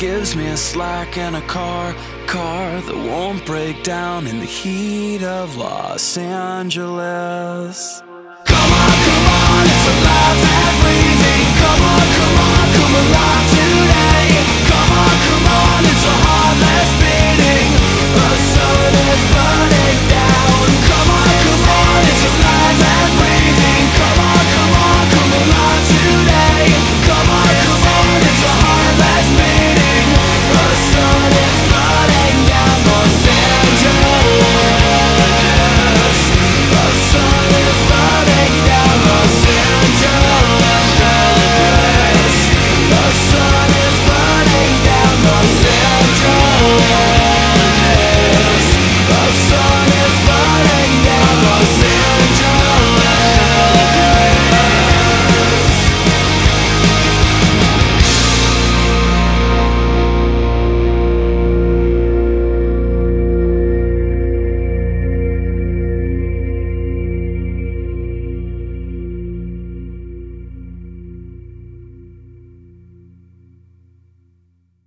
gives me a slack and a car, car that won't break down in the heat of Los Angeles.